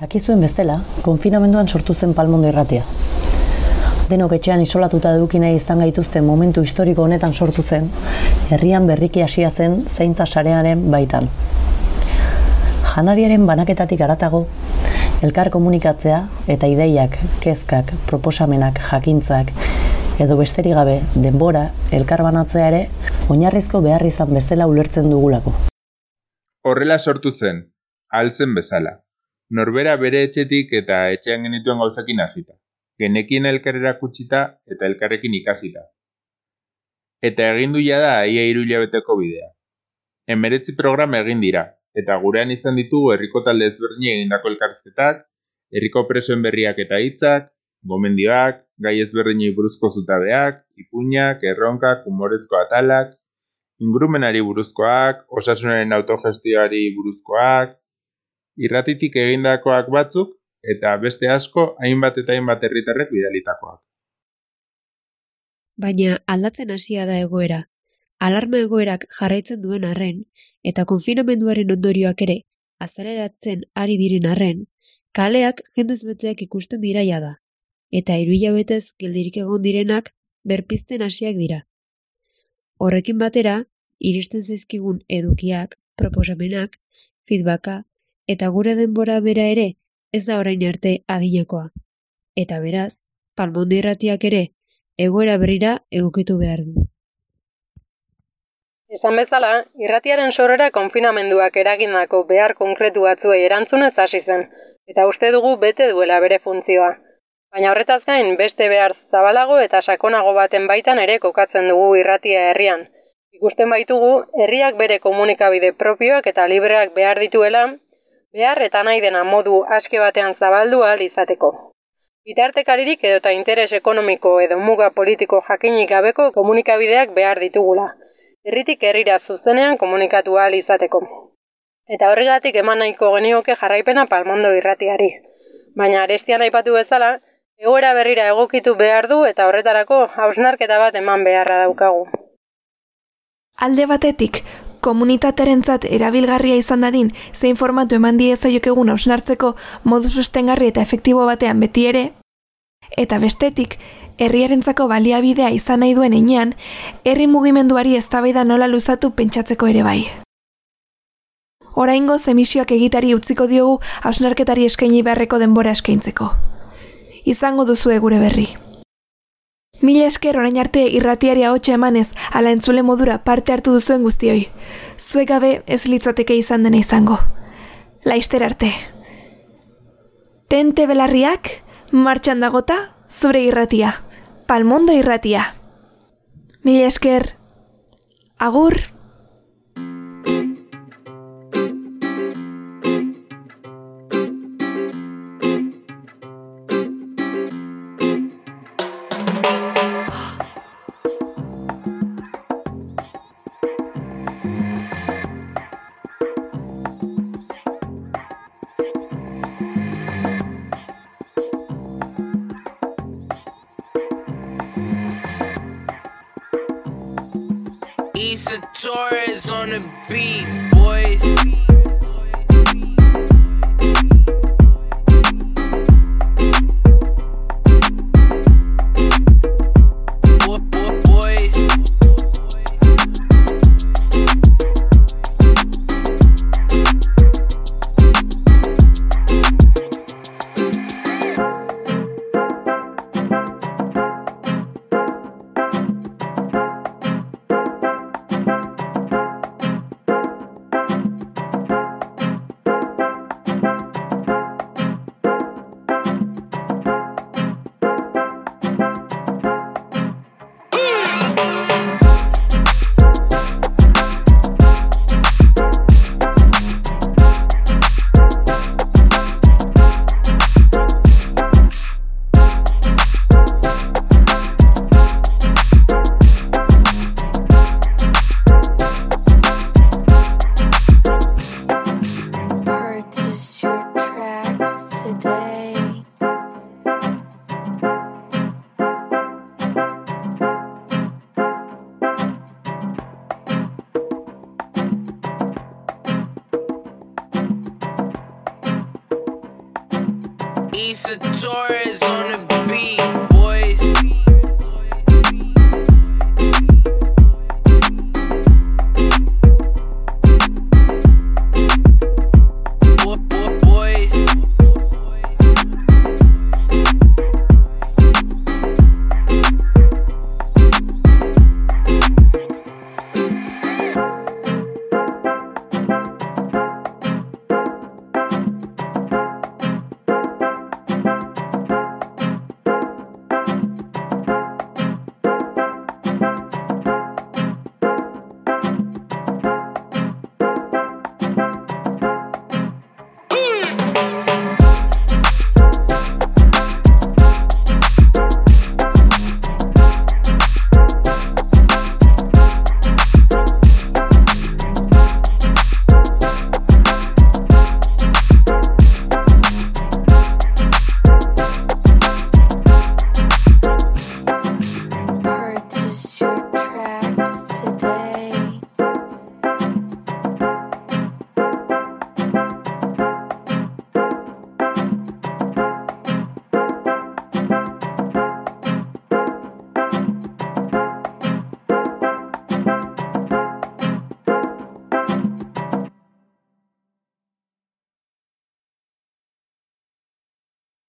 Dakizuen bestela, konfinamenduan sortu zen palmondo irratia. Denok etxean isolatuta nahi izan gaituzten momentu historiko honetan sortu zen, herrian berriki hasia zen zaintza sarearen baitan. Janariaren banaketatik aratago, elkar komunikatzea eta ideiak, kezkak, proposamenak, jakintzak, edo besterik gabe denbora elkar banatzea ere oinarrizko behar izan bezala ulertzen dugulako. Horrela sortu zen, altzen bezala norbera bere etxetik eta etxean genituen gauzakin hasita. Genekin elkarrera kutsita eta elkarrekin ikasita. Eta egin du da aia iru hilabeteko bidea. Emeretzi programa egin dira, eta gurean izan ditugu herriko talde ezberdin egindako elkarzketak, herriko presoen berriak eta hitzak, gomendioak, gai ezberdinei buruzko zutabeak, ipuñak, erronkak, humorezko atalak, ingrumenari buruzkoak, osasunaren autogestioari buruzkoak, irratitik egindakoak batzuk eta beste asko hainbat eta hainbat herritarrek bidalitakoak. Baina aldatzen hasia da egoera. Alarma egoerak jarraitzen duen arren eta konfinamenduaren ondorioak ere azaleratzen ari diren arren, kaleak jendez beteak ikusten diraia da. Eta hiru hilabetez geldirik egon direnak berpizten hasiak dira. Horrekin batera, iristen zaizkigun edukiak, proposamenak, feedbacka eta gure denbora bera ere ez da orain arte adinekoa. Eta beraz, palmondi irratiak ere egoera berrira egokitu behar du. Esan bezala, irratiaren sorrera konfinamenduak eragindako behar konkretu batzuei erantzunez hasi zen, eta uste dugu bete duela bere funtzioa. Baina horretaz gain, beste behar zabalago eta sakonago baten baitan ere kokatzen dugu irratia herrian. Ikusten baitugu, herriak bere komunikabide propioak eta libreak behar dituela, behar eta nahi dena modu aske batean zabaldu ahal izateko. Bitartekaririk edo eta interes ekonomiko edo muga politiko jakinik gabeko komunikabideak behar ditugula. Herritik herrira zuzenean komunikatu ahal izateko. Eta horregatik eman nahiko genioke jarraipena palmondo irratiari. Baina arestian aipatu bezala, egoera berrira egokitu behar du eta horretarako hausnarketa bat eman beharra daukagu. Alde batetik, komunitaterentzat erabilgarria izan dadin zein formatu eman die egun hausnartzeko modu sustengarri eta efektibo batean beti ere, eta bestetik, herriarentzako baliabidea izan nahi duen enean, herri mugimenduari eztabaida nola luzatu pentsatzeko ere bai. Oraingo emisioak egitari utziko diogu hausnarketari eskaini beharreko denbora eskaintzeko. Izango duzu gure berri. Mila esker orain arte irratiari hotxe emanez ala entzule modura parte hartu duzuen guztioi. Zuek gabe ez litzateke izan dena izango. Laister arte. Tente belarriak, martxan dagota, zure irratia. Palmondo irratia. Mila esker. Agur. Torres on the beat. He's a tourist.